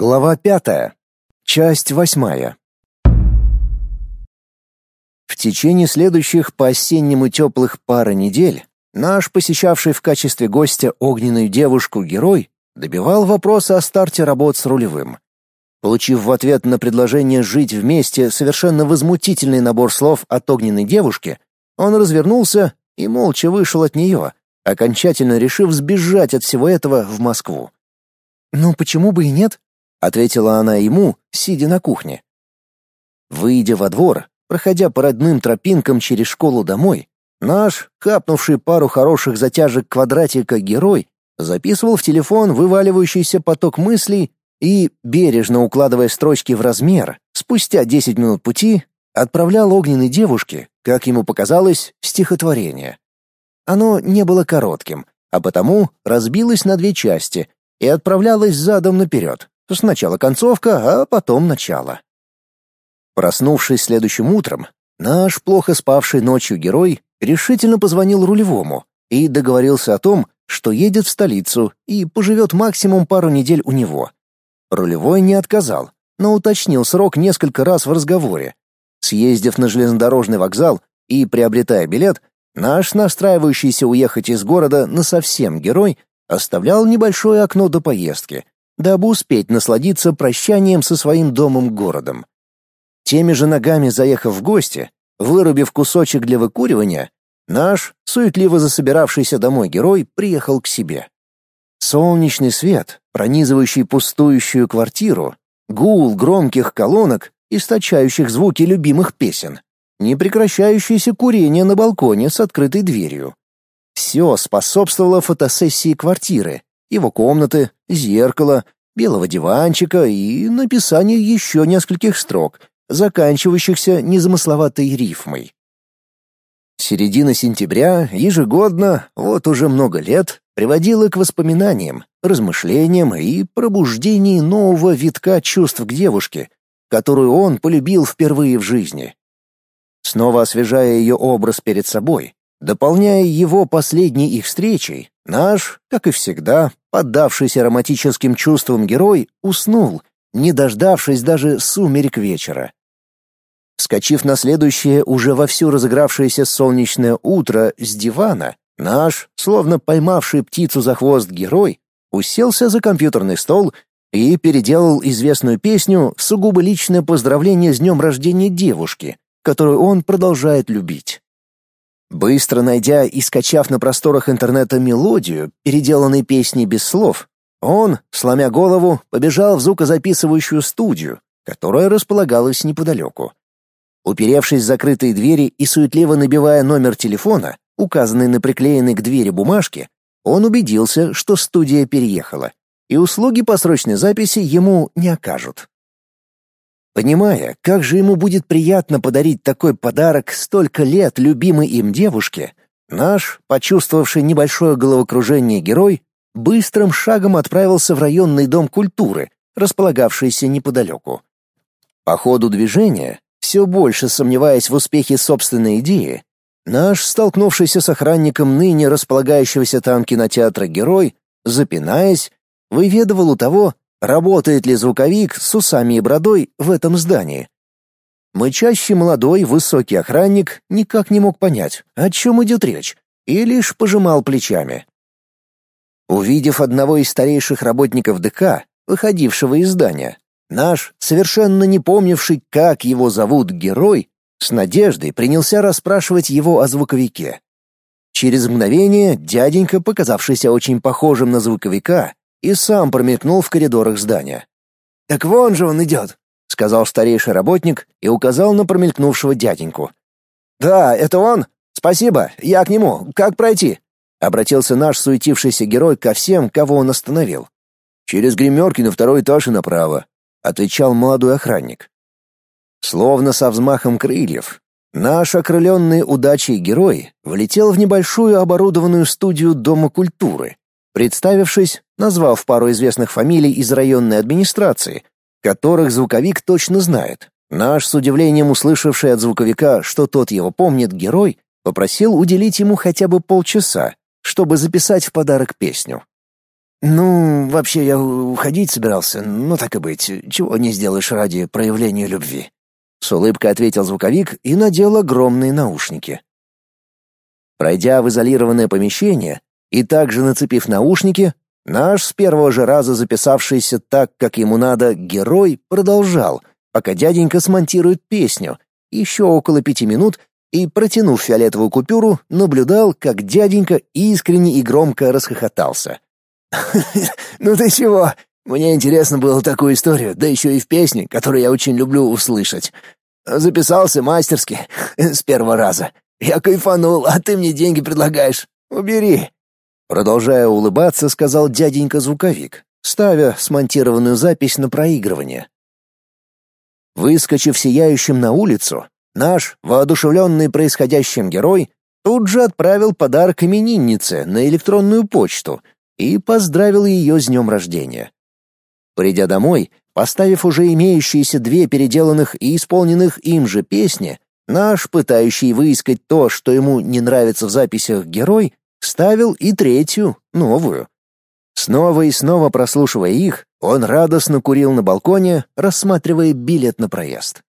Глава пятая. Часть восьмая. В течение следующих по осеннему теплых пары недель наш посещавший в качестве гостя огненную девушку герой добивал вопроса о старте работ с рулевым. Получив в ответ на предложение жить вместе совершенно возмутительный набор слов от огненной девушки, он развернулся и молча вышел от нее, окончательно решив сбежать от всего этого в Москву. «Ну, почему бы и нет?» — ответила она ему, сидя на кухне. Выйдя во двор, проходя по родным тропинкам через школу домой, наш, капнувший пару хороших затяжек квадратика герой, записывал в телефон вываливающийся поток мыслей и, бережно укладывая строчки в размер, спустя десять минут пути отправлял огненной девушке, как ему показалось, стихотворение. Оно не было коротким, а потому разбилось на две части и отправлялось задом наперед. Сначала концовка, а потом начало. Проснувшись следующим утром, наш плохо спавший ночью герой решительно позвонил рулевому и договорился о том, что едет в столицу и поживет максимум пару недель у него. Рулевой не отказал, но уточнил срок несколько раз в разговоре. Съездив на железнодорожный вокзал и приобретая билет, наш настраивающийся уехать из города на совсем герой оставлял небольшое окно до поездки, дабы успеть насладиться прощанием со своим домом-городом. Теми же ногами заехав в гости, вырубив кусочек для выкуривания, наш, суетливо засобиравшийся домой герой, приехал к себе. Солнечный свет, пронизывающий пустующую квартиру, гул громких колонок, источающих звуки любимых песен, непрекращающееся курение на балконе с открытой дверью. Все способствовало фотосессии квартиры, его комнаты, зеркала, белого диванчика и написанию еще нескольких строк, заканчивающихся незамысловатой рифмой. Середина сентября ежегодно, вот уже много лет, приводила к воспоминаниям, размышлениям и пробуждению нового витка чувств к девушке, которую он полюбил впервые в жизни. Снова освежая ее образ перед собой, дополняя его последней их встречей, наш, как и всегда, поддавшийся романтическим чувствам герой, уснул, не дождавшись даже сумерек вечера. Вскочив на следующее, уже вовсю разыгравшееся солнечное утро с дивана, наш, словно поймавший птицу за хвост герой, уселся за компьютерный стол и переделал известную песню в сугубо личное поздравление с днем рождения девушки, которую он продолжает любить. Быстро найдя и скачав на просторах интернета мелодию, переделанной песни без слов, он, сломя голову, побежал в звукозаписывающую студию, которая располагалась неподалеку. Уперевшись в закрытые двери и суетливо набивая номер телефона, указанный на приклеенной к двери бумажке, он убедился, что студия переехала, и услуги по срочной записи ему не окажут. Понимая, как же ему будет приятно подарить такой подарок столько лет любимой им девушке, наш, почувствовавший небольшое головокружение герой, быстрым шагом отправился в районный дом культуры, располагавшийся неподалеку. По ходу движения, все больше сомневаясь в успехе собственной идеи, наш, столкнувшийся с охранником ныне располагающегося там кинотеатра герой, запинаясь, выведывал у того, Работает ли звуковик с усами и бородой в этом здании? Мычащий молодой высокий охранник никак не мог понять, о чем идет речь, и лишь пожимал плечами. Увидев одного из старейших работников ДК, выходившего из здания, наш, совершенно не помнивший, как его зовут герой, с надеждой принялся расспрашивать его о звуковике. Через мгновение дяденька, показавшийся очень похожим на звуковика, и сам промелькнул в коридорах здания. «Так вон же он идет», — сказал старейший работник и указал на промелькнувшего дяденьку. «Да, это он? Спасибо, я к нему. Как пройти?» — обратился наш суетившийся герой ко всем, кого он остановил. «Через гримерки на второй этаж и направо», — отвечал молодой охранник. Словно со взмахом крыльев, наш окрыленный удачей герой влетел в небольшую оборудованную студию Дома культуры, Представившись, назвав пару известных фамилий из районной администрации, которых звуковик точно знает, наш, с удивлением услышавший от звуковика, что тот его помнит, герой, попросил уделить ему хотя бы полчаса, чтобы записать в подарок песню. Ну, вообще я уходить собирался, ну так и быть, чего не сделаешь ради проявления любви. С улыбкой ответил звуковик и надел огромные наушники. Пройдя в изолированное помещение и также нацепив наушники, наш с первого же раза записавшийся так, как ему надо, герой продолжал, пока дяденька смонтирует песню, еще около пяти минут, и, протянув фиолетовую купюру, наблюдал, как дяденька искренне и громко расхохотался. «Ну ты чего? Мне интересно было такую историю, да еще и в песне, которую я очень люблю услышать. Записался мастерски, с первого раза. Я кайфанул, а ты мне деньги предлагаешь. Убери». Продолжая улыбаться, сказал дяденька-звуковик, ставя смонтированную запись на проигрывание. Выскочив сияющим на улицу, наш, воодушевленный происходящим герой, тут же отправил подарок имениннице на электронную почту и поздравил ее с днем рождения. Придя домой, поставив уже имеющиеся две переделанных и исполненных им же песни, наш, пытающий выискать то, что ему не нравится в записях герой, ставил и третью, новую. Снова и снова прослушивая их, он радостно курил на балконе, рассматривая билет на проезд.